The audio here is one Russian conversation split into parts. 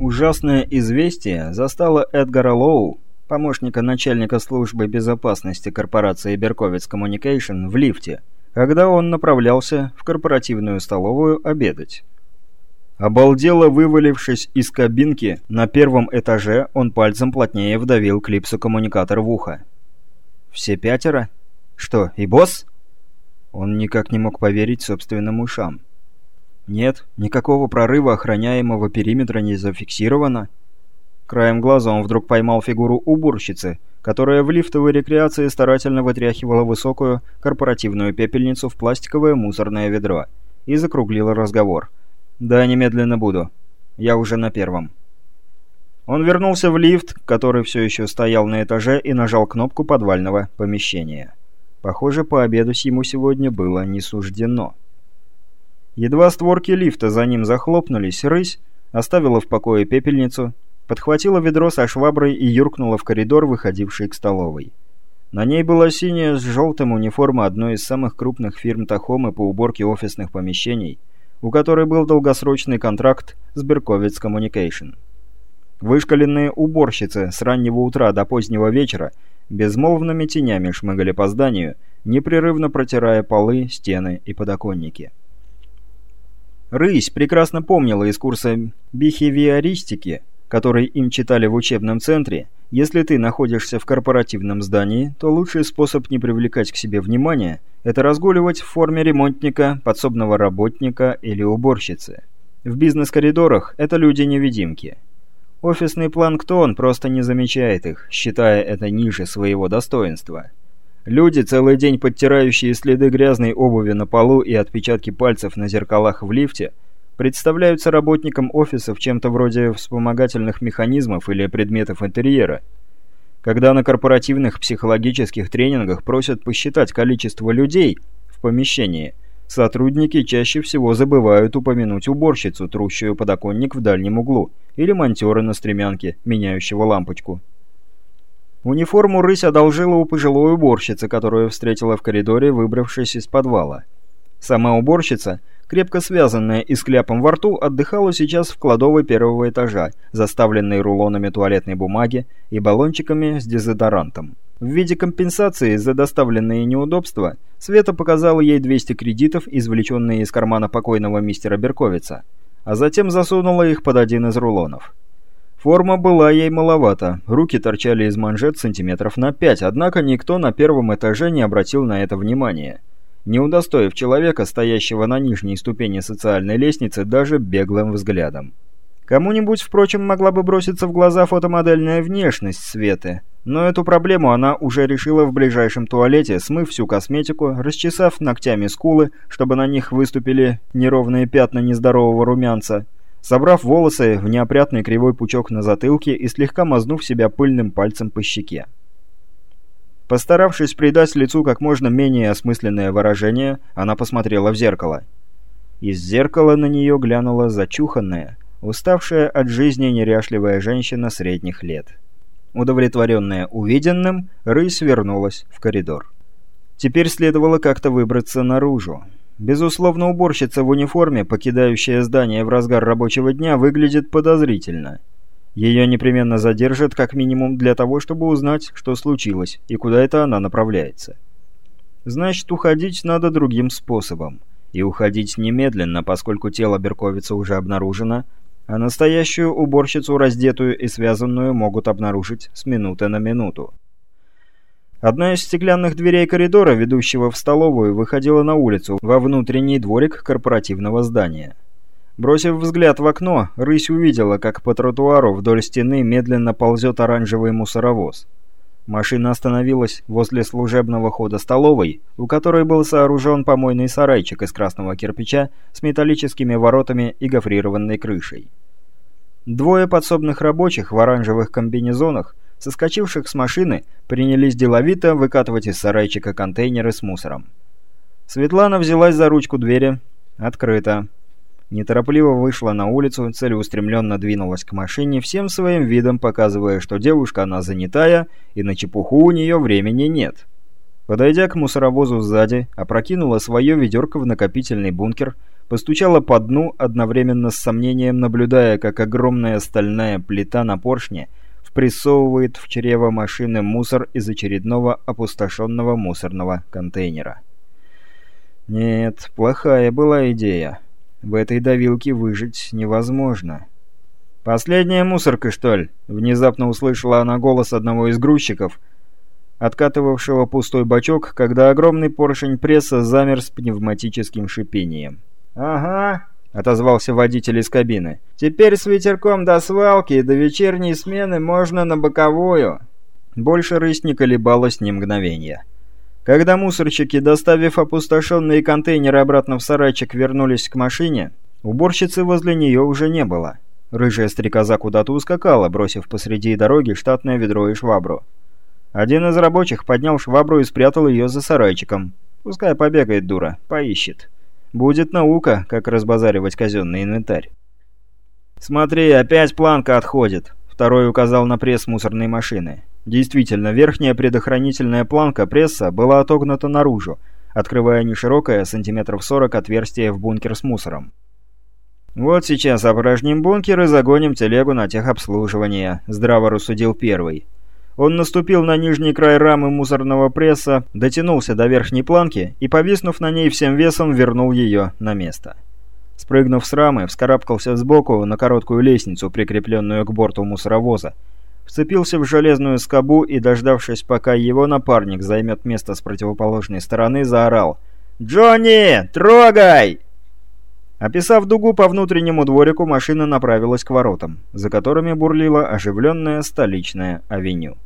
Ужасное известие застало Эдгара Лоу, помощника начальника службы безопасности корпорации Берковиц Communication, в лифте, когда он направлялся в корпоративную столовую обедать. Обалдело вывалившись из кабинки, на первом этаже он пальцем плотнее вдавил клипсу коммуникатора в ухо. «Все пятеро? Что, и босс?» Он никак не мог поверить собственным ушам. Нет, никакого прорыва охраняемого периметра не зафиксировано. Краем глаза он вдруг поймал фигуру уборщицы, которая в лифтовой рекреации старательно вытряхивала высокую корпоративную пепельницу в пластиковое мусорное ведро, и закруглила разговор. «Да, немедленно буду. Я уже на первом». Он вернулся в лифт, который все еще стоял на этаже, и нажал кнопку подвального помещения. Похоже, пообедать ему сегодня было не суждено. Едва створки лифта за ним захлопнулись, рысь оставила в покое пепельницу, подхватила ведро со шваброй и юркнула в коридор, выходивший к столовой. На ней была синяя с желтым униформа одной из самых крупных фирм Тахомы по уборке офисных помещений, у которой был долгосрочный контракт с Берковиц Communication. Вышкаленные уборщицы с раннего утра до позднего вечера безмолвными тенями шмыгали по зданию, непрерывно протирая полы, стены и подоконники. Рысь прекрасно помнила из курса бихевиористики, который им читали в учебном центре, если ты находишься в корпоративном здании, то лучший способ не привлекать к себе внимания – это разгуливать в форме ремонтника, подсобного работника или уборщицы. В бизнес-коридорах это люди-невидимки. Офисный планктон просто не замечает их, считая это ниже своего достоинства. Люди, целый день подтирающие следы грязной обуви на полу и отпечатки пальцев на зеркалах в лифте, представляются работникам офисов чем-то вроде вспомогательных механизмов или предметов интерьера. Когда на корпоративных психологических тренингах просят посчитать количество людей в помещении, сотрудники чаще всего забывают упомянуть уборщицу, трущую подоконник в дальнем углу, или монтера на стремянке, меняющего лампочку. Униформу рысь одолжила у пожилой уборщицы, которую встретила в коридоре, выбравшись из подвала. Сама уборщица, крепко связанная и с кляпом во рту, отдыхала сейчас в кладовой первого этажа, заставленной рулонами туалетной бумаги и баллончиками с дезодорантом. В виде компенсации за доставленные неудобства Света показала ей 200 кредитов, извлеченные из кармана покойного мистера Берковица, а затем засунула их под один из рулонов. Форма была ей маловато, руки торчали из манжет сантиметров на пять, однако никто на первом этаже не обратил на это внимания, не удостоив человека, стоящего на нижней ступени социальной лестницы, даже беглым взглядом. Кому-нибудь, впрочем, могла бы броситься в глаза фотомодельная внешность Светы, но эту проблему она уже решила в ближайшем туалете, смыв всю косметику, расчесав ногтями скулы, чтобы на них выступили неровные пятна нездорового румянца, собрав волосы в неопрятный кривой пучок на затылке и слегка мазнув себя пыльным пальцем по щеке. Постаравшись придать лицу как можно менее осмысленное выражение, она посмотрела в зеркало. Из зеркала на нее глянула зачуханная, уставшая от жизни неряшливая женщина средних лет. Удовлетворенная увиденным, рысь вернулась в коридор. Теперь следовало как-то выбраться наружу. Безусловно, уборщица в униформе, покидающая здание в разгар рабочего дня, выглядит подозрительно. Ее непременно задержат как минимум для того, чтобы узнать, что случилось и куда это она направляется. Значит, уходить надо другим способом. И уходить немедленно, поскольку тело Берковица уже обнаружено, а настоящую уборщицу, раздетую и связанную, могут обнаружить с минуты на минуту. Одна из стеклянных дверей коридора, ведущего в столовую, выходила на улицу, во внутренний дворик корпоративного здания. Бросив взгляд в окно, рысь увидела, как по тротуару вдоль стены медленно ползет оранжевый мусоровоз. Машина остановилась возле служебного хода столовой, у которой был сооружен помойный сарайчик из красного кирпича с металлическими воротами и гофрированной крышей. Двое подсобных рабочих в оранжевых комбинезонах соскочивших с машины, принялись деловито выкатывать из сарайчика контейнеры с мусором. Светлана взялась за ручку двери. Открыто. Неторопливо вышла на улицу, целеустремленно двинулась к машине, всем своим видом показывая, что девушка она занятая, и на чепуху у нее времени нет. Подойдя к мусоровозу сзади, опрокинула свое ведерко в накопительный бункер, постучала по дну, одновременно с сомнением наблюдая, как огромная стальная плита на поршне впрессовывает в чрево машины мусор из очередного опустошенного мусорного контейнера. Нет, плохая была идея. В этой давилке выжить невозможно. «Последняя мусорка, что ли?» — внезапно услышала она голос одного из грузчиков, откатывавшего пустой бачок, когда огромный поршень пресса замер с пневматическим шипением. «Ага», — отозвался водитель из кабины. «Теперь с ветерком до свалки и до вечерней смены можно на боковую». Больше рысь не колебалась ни мгновения. Когда мусорщики, доставив опустошенные контейнеры обратно в сарайчик, вернулись к машине, уборщицы возле нее уже не было. Рыжая стрекоза куда-то ускакала, бросив посреди дороги штатное ведро и швабру. Один из рабочих поднял швабру и спрятал ее за сарайчиком. Пускай побегает дура, поищет. Будет наука, как разбазаривать казенный инвентарь. «Смотри, опять планка отходит», — второй указал на пресс мусорной машины. Действительно, верхняя предохранительная планка пресса была отогнута наружу, открывая неширокое, сантиметров 40 отверстие в бункер с мусором. «Вот сейчас опорожним бункер и загоним телегу на техобслуживание», — здраво рассудил первый. Он наступил на нижний край рамы мусорного пресса, дотянулся до верхней планки и, повиснув на ней всем весом, вернул ее на место. Спрыгнув с рамы, вскарабкался сбоку на короткую лестницу, прикрепленную к борту мусоровоза, вцепился в железную скобу и, дождавшись, пока его напарник займет место с противоположной стороны, заорал «Джонни, трогай!» Описав дугу по внутреннему дворику, машина направилась к воротам, за которыми бурлила оживленная столичная авеню.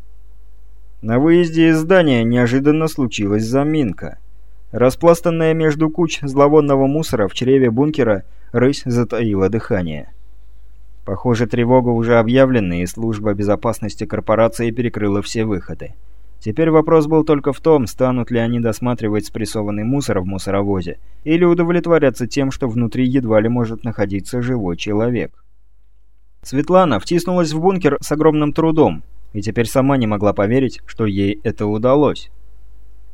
На выезде из здания неожиданно случилась заминка. Распластанная между куч зловонного мусора в чреве бункера, рысь затаила дыхание. Похоже, тревога уже объявлена, и служба безопасности корпорации перекрыла все выходы. Теперь вопрос был только в том, станут ли они досматривать спрессованный мусор в мусоровозе, или удовлетворятся тем, что внутри едва ли может находиться живой человек. Светлана втиснулась в бункер с огромным трудом, и теперь сама не могла поверить, что ей это удалось.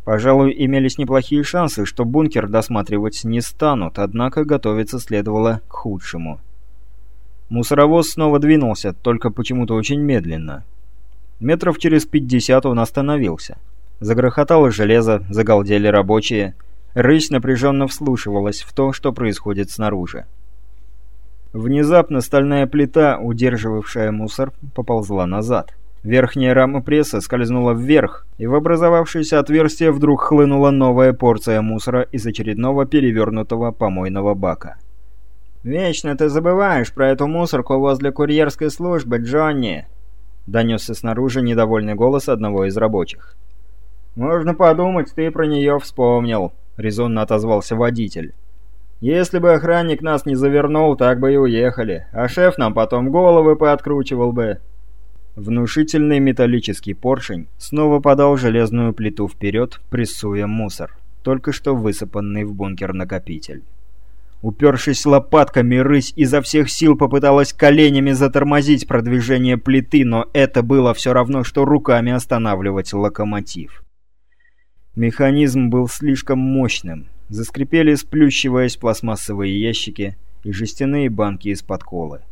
Пожалуй, имелись неплохие шансы, что бункер досматривать не станут, однако готовиться следовало к худшему. Мусоровоз снова двинулся, только почему-то очень медленно. Метров через пятьдесят он остановился. Загрохотало железо, загалдели рабочие. Рысь напряженно вслушивалась в то, что происходит снаружи. Внезапно стальная плита, удерживавшая мусор, поползла назад. Верхняя рама пресса скользнула вверх, и в образовавшееся отверстие вдруг хлынула новая порция мусора из очередного перевернутого помойного бака. «Вечно ты забываешь про эту мусорку возле курьерской службы, Джонни!» донесся снаружи недовольный голос одного из рабочих. «Можно подумать, ты про нее вспомнил», — резонно отозвался водитель. «Если бы охранник нас не завернул, так бы и уехали, а шеф нам потом головы пооткручивал бы». Внушительный металлический поршень снова подал железную плиту вперед, прессуя мусор, только что высыпанный в бункер накопитель. Упершись лопатками, рысь изо всех сил попыталась коленями затормозить продвижение плиты, но это было все равно, что руками останавливать локомотив. Механизм был слишком мощным. Заскрипели, сплющиваясь пластмассовые ящики и жестяные банки из-под колы.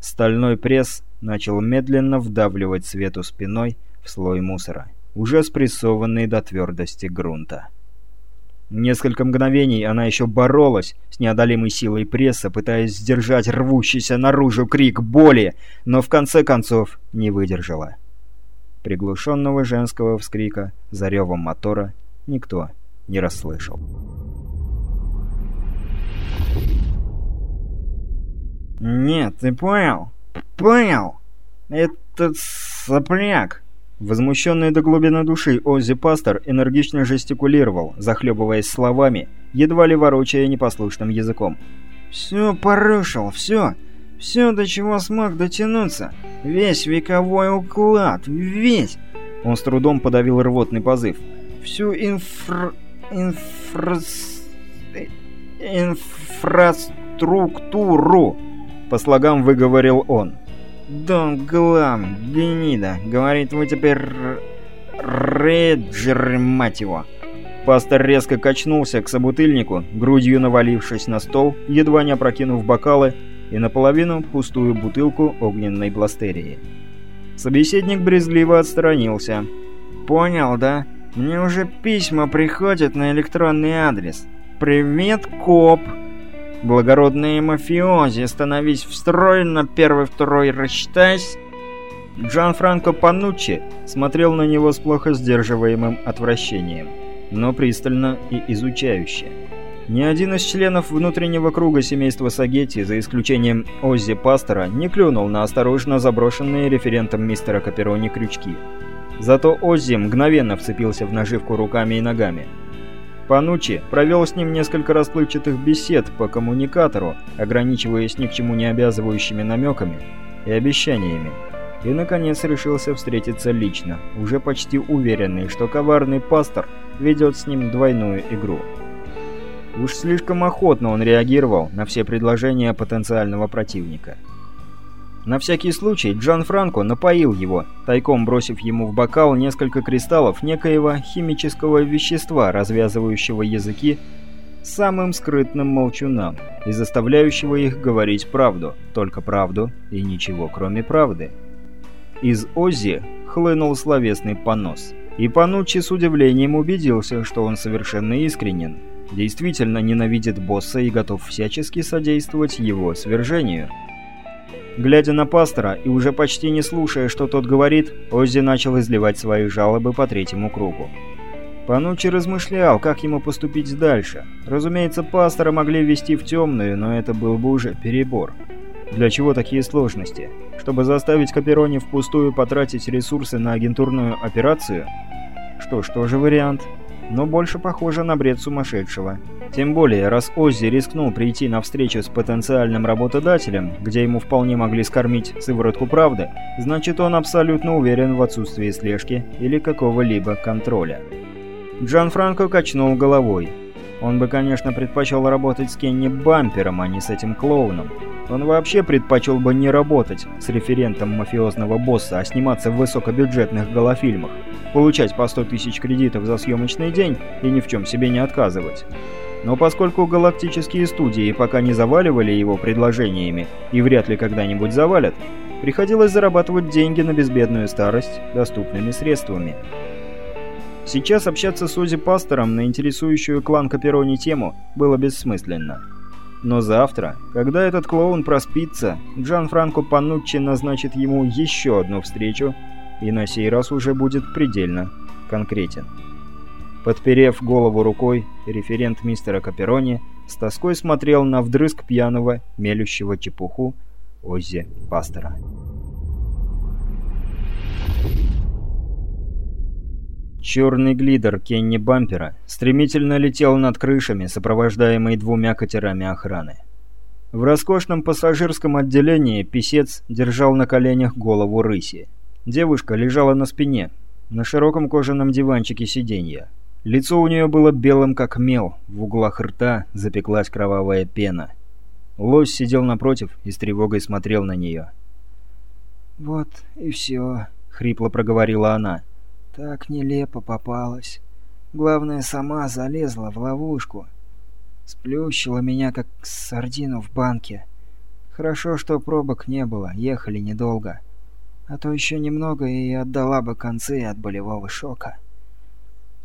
Стальной пресс начал медленно вдавливать свету спиной в слой мусора, уже спрессованный до твердости грунта. Несколько мгновений она еще боролась с неодолимой силой пресса, пытаясь сдержать рвущийся наружу крик боли, но в конце концов не выдержала. Приглушенного женского вскрика за ревом мотора никто не расслышал. «Нет, ты понял? Понял? Этот сопляк!» Возмущенный до глубины души Оззи Пастор энергично жестикулировал, захлебываясь словами, едва ли ворочая непослушным языком. «Все порушил, все! Все, до чего смог дотянуться! Весь вековой уклад, весь!» Он с трудом подавил рвотный позыв. «Всю инфра... инфра... инфраструктуру!» По слогам выговорил он. Дон Глам, гнида, говорит, вы теперь... Реджер, мать его. Пастор резко качнулся к собутыльнику, грудью навалившись на стол, едва не опрокинув бокалы и наполовину пустую бутылку огненной бластерии. Собеседник брезгливо отстранился. «Понял, да? Мне уже письма приходят на электронный адрес. Привет, коп!» «Благородные мафиози, становись в первый-второй рассчитайся!» Джан Франко Пануччи смотрел на него с плохо сдерживаемым отвращением, но пристально и изучающе. Ни один из членов внутреннего круга семейства Сагетти, за исключением Оззи Пастора, не клюнул на осторожно заброшенные референтом мистера Каперони крючки. Зато Оззи мгновенно вцепился в наживку руками и ногами. Панучи провел с ним несколько расплывчатых бесед по коммуникатору, ограничиваясь ни к чему не обязывающими намеками и обещаниями, и, наконец, решился встретиться лично, уже почти уверенный, что коварный пастор ведет с ним двойную игру. Уж слишком охотно он реагировал на все предложения потенциального противника. На всякий случай Джан Франко напоил его, тайком бросив ему в бокал несколько кристаллов некоего химического вещества, развязывающего языки самым скрытным молчунам и заставляющего их говорить правду, только правду и ничего кроме правды. Из Оззи хлынул словесный понос. И Пануччи с удивлением убедился, что он совершенно искренен, действительно ненавидит босса и готов всячески содействовать его свержению. Глядя на пастора и уже почти не слушая, что тот говорит, Оззи начал изливать свои жалобы по третьему кругу. Пануччи размышлял, как ему поступить дальше. Разумеется, пастора могли ввести в темную, но это был бы уже перебор. Для чего такие сложности? Чтобы заставить Каперони впустую потратить ресурсы на агентурную операцию? Что ж, тоже вариант. Но больше похоже на бред сумасшедшего. Тем более, раз Оззи рискнул прийти на встречу с потенциальным работодателем, где ему вполне могли скормить сыворотку правды, значит он абсолютно уверен в отсутствии слежки или какого-либо контроля. Джан Франко качнул головой. Он бы, конечно, предпочел работать с Кенни Бампером, а не с этим клоуном. Он вообще предпочел бы не работать с референтом мафиозного босса, а сниматься в высокобюджетных голофильмах, получать по 100 тысяч кредитов за съемочный день и ни в чем себе не отказывать. Но поскольку галактические студии пока не заваливали его предложениями и вряд ли когда-нибудь завалят, приходилось зарабатывать деньги на безбедную старость доступными средствами. Сейчас общаться с Ози Пастором на интересующую клан Каперони тему было бессмысленно. Но завтра, когда этот клоун проспится, Джан Франко Пануччи назначит ему еще одну встречу, и на сей раз уже будет предельно конкретен. Подперев голову рукой, референт мистера Каперони с тоской смотрел на вдрызг пьяного, мелющего чепуху Оззи Пастора. Черный глидер Кенни Бампера стремительно летел над крышами, сопровождаемый двумя катерами охраны. В роскошном пассажирском отделении писец держал на коленях голову рыси. Девушка лежала на спине, на широком кожаном диванчике сиденья. Лицо у нее было белым как мел, в углах рта запеклась кровавая пена. Лось сидел напротив и с тревогой смотрел на нее. «Вот и все», — хрипло проговорила она. Так нелепо попалась. Главное, сама залезла в ловушку. Сплющила меня, как сардину в банке. Хорошо, что пробок не было, ехали недолго. А то еще немного и отдала бы концы от болевого шока.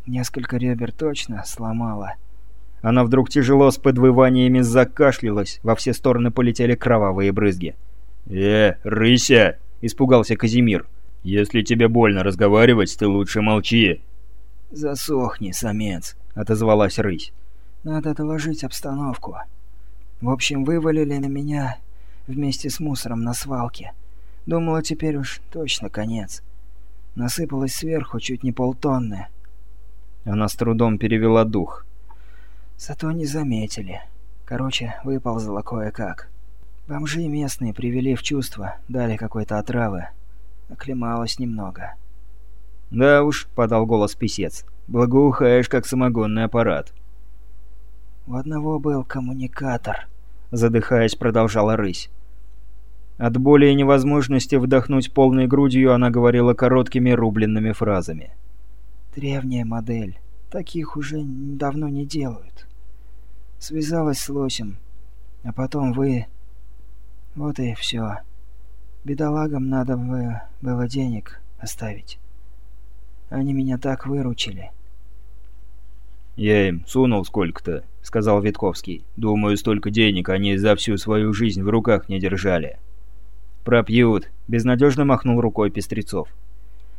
Несколько ребер точно сломала. Она вдруг тяжело с подвываниями закашлялась, во все стороны полетели кровавые брызги. «Э, рыся!» — испугался Казимир. «Если тебе больно разговаривать, ты лучше молчи». «Засохни, самец», — отозвалась рысь. «Надо доложить обстановку. В общем, вывалили на меня вместе с мусором на свалке. Думала, теперь уж точно конец. Насыпалось сверху чуть не полтонны». Она с трудом перевела дух. «Зато не заметили. Короче, выползла кое-как. Бомжи местные привели в чувство, дали какой-то отравы. Оклемалась немного. «Да уж», — подал голос писец, — «благоухаешь, как самогонный аппарат». «У одного был коммуникатор», — задыхаясь, продолжала рысь. От боли и невозможности вдохнуть полной грудью она говорила короткими рубленными фразами. «Древняя модель. Таких уже давно не делают. Связалась с лосем, а потом вы... Вот и все. Бедолагам надо бы было денег оставить. Они меня так выручили. «Я им сунул сколько-то», — сказал Витковский. «Думаю, столько денег они за всю свою жизнь в руках не держали». «Пропьют», — безнадежно махнул рукой Пестрецов.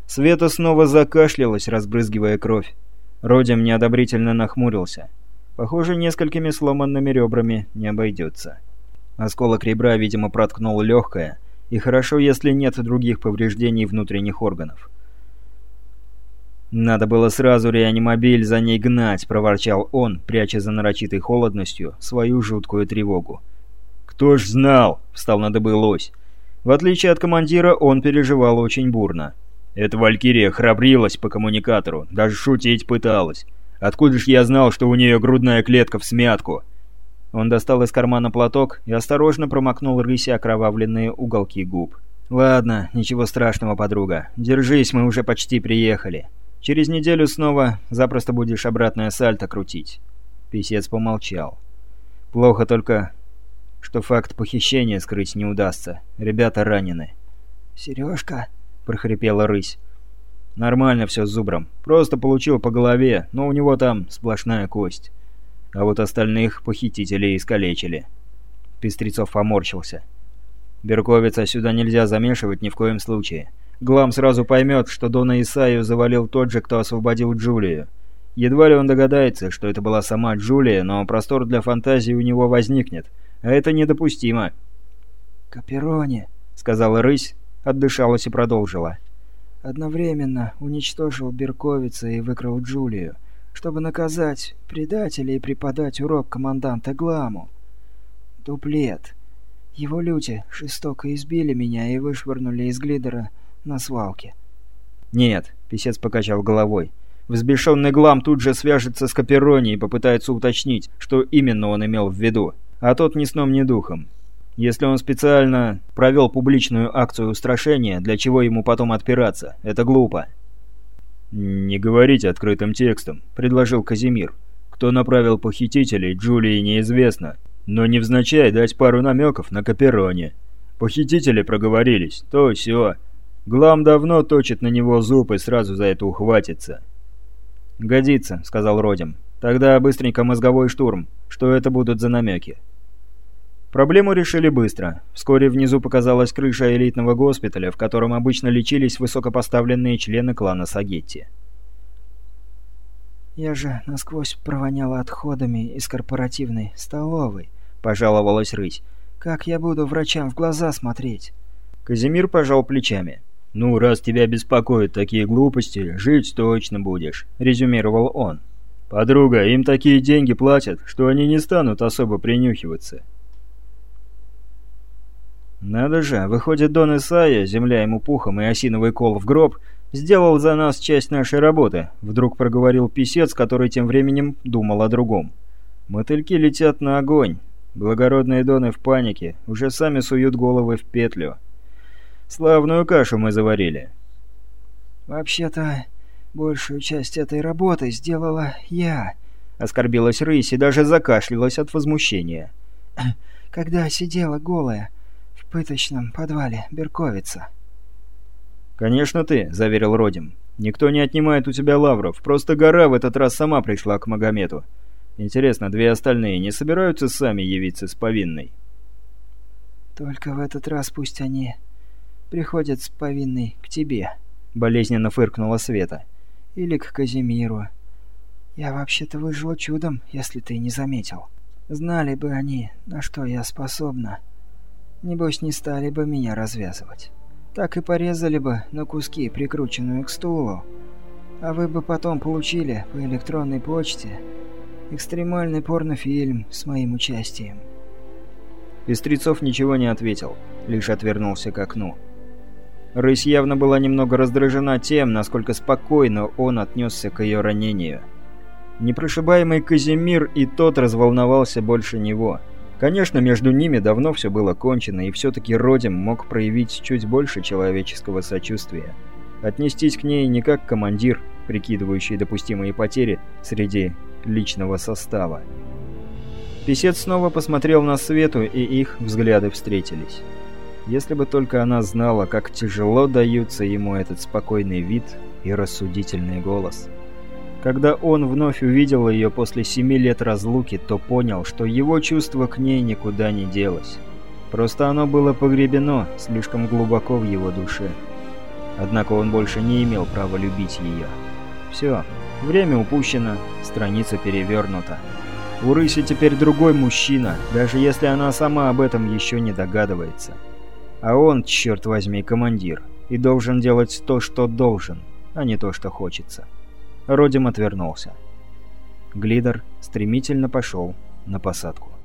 Света снова закашлялась, разбрызгивая кровь. Родим неодобрительно нахмурился. Похоже, несколькими сломанными ребрами не обойдется. Осколок ребра, видимо, проткнул легкое, и хорошо, если нет других повреждений внутренних органов. «Надо было сразу реанимобиль за ней гнать», — проворчал он, пряча за нарочитой холодностью свою жуткую тревогу. «Кто ж знал?» — встал на дыбы лось. В отличие от командира, он переживал очень бурно. Эта Валькирия храбрилась по коммуникатору, даже шутить пыталась. Откуда ж я знал, что у нее грудная клетка в смятку?» Он достал из кармана платок и осторожно промокнул рыси окровавленные уголки губ. «Ладно, ничего страшного, подруга. Держись, мы уже почти приехали. Через неделю снова запросто будешь обратное сальто крутить». Песец помолчал. «Плохо только, что факт похищения скрыть не удастся. Ребята ранены». «Сережка?» – прохрипела рысь. «Нормально все с зубром. Просто получил по голове, но у него там сплошная кость. А вот остальных похитителей искалечили». Пестрецов поморщился. «Берковица сюда нельзя замешивать ни в коем случае. Глам сразу поймет, что Дона Исаю завалил тот же, кто освободил Джулию. Едва ли он догадается, что это была сама Джулия, но простор для фантазии у него возникнет, а это недопустимо. «Каперони», — сказала рысь, отдышалась и продолжила. «Одновременно уничтожил Берковица и выкрал Джулию, чтобы наказать предателя и преподать урок команданта Гламу. Дуплет. Его люди жестоко избили меня и вышвырнули из глидера на свалке. «Нет», — писец покачал головой. Взбешенный Глам тут же свяжется с Каперони и попытается уточнить, что именно он имел в виду. А тот ни сном, ни духом. Если он специально провел публичную акцию устрашения, для чего ему потом отпираться? Это глупо. «Не говорите открытым текстом», — предложил Казимир. «Кто направил похитителей, Джулии неизвестно. Но невзначай дать пару намеков на Капероне. Похитители проговорились, то все. Глам давно точит на него зуб и сразу за это ухватится. «Годится», — сказал Родим. «Тогда быстренько мозговой штурм. Что это будут за намеки?» Проблему решили быстро. Вскоре внизу показалась крыша элитного госпиталя, в котором обычно лечились высокопоставленные члены клана Сагетти. «Я же насквозь провоняла отходами из корпоративной столовой», — пожаловалась рысь. «Как я буду врачам в глаза смотреть?» Казимир пожал плечами. «Ну, раз тебя беспокоят такие глупости, жить точно будешь», — резюмировал он. «Подруга, им такие деньги платят, что они не станут особо принюхиваться». «Надо же, выходит, Дон Исайя, земля ему пухом и осиновый кол в гроб, сделал за нас часть нашей работы», — вдруг проговорил писец, который тем временем думал о другом. «Мотыльки летят на огонь. Благородные доны в панике, уже сами суют головы в петлю». Славную кашу мы заварили. Вообще-то, большую часть этой работы сделала я. Оскорбилась рысь и даже закашлялась от возмущения. Когда сидела голая в пыточном подвале Берковица. «Конечно ты», — заверил Родим. «Никто не отнимает у тебя лавров, просто гора в этот раз сама пришла к Магомету. Интересно, две остальные не собираются сами явиться с повинной?» «Только в этот раз пусть они приходят с повинной к тебе», — болезненно фыркнула Света. «Или к Казимиру. Я вообще-то выжила чудом, если ты не заметил. Знали бы они, на что я способна. Небось, не стали бы меня развязывать. Так и порезали бы на куски, прикрученную к стулу. А вы бы потом получили по электронной почте экстремальный порнофильм с моим участием». Пестрецов ничего не ответил, лишь отвернулся к окну. Рысь явно была немного раздражена тем, насколько спокойно он отнесся к ее ранению. Непрошибаемый Казимир и тот разволновался больше него. Конечно, между ними давно все было кончено, и все-таки Родим мог проявить чуть больше человеческого сочувствия. Отнестись к ней не как командир, прикидывающий допустимые потери среди личного состава. Песец снова посмотрел на Свету, и их взгляды встретились. Если бы только она знала, как тяжело даются ему этот спокойный вид и рассудительный голос. Когда он вновь увидел ее после семи лет разлуки, то понял, что его чувство к ней никуда не делось. Просто оно было погребено слишком глубоко в его душе. Однако он больше не имел права любить ее. Все, время упущено, страница перевернута. У Рыси теперь другой мужчина, даже если она сама об этом еще не догадывается. А он, черт возьми, командир, и должен делать то, что должен, а не то, что хочется. Родим отвернулся. Глидер стремительно пошел на посадку.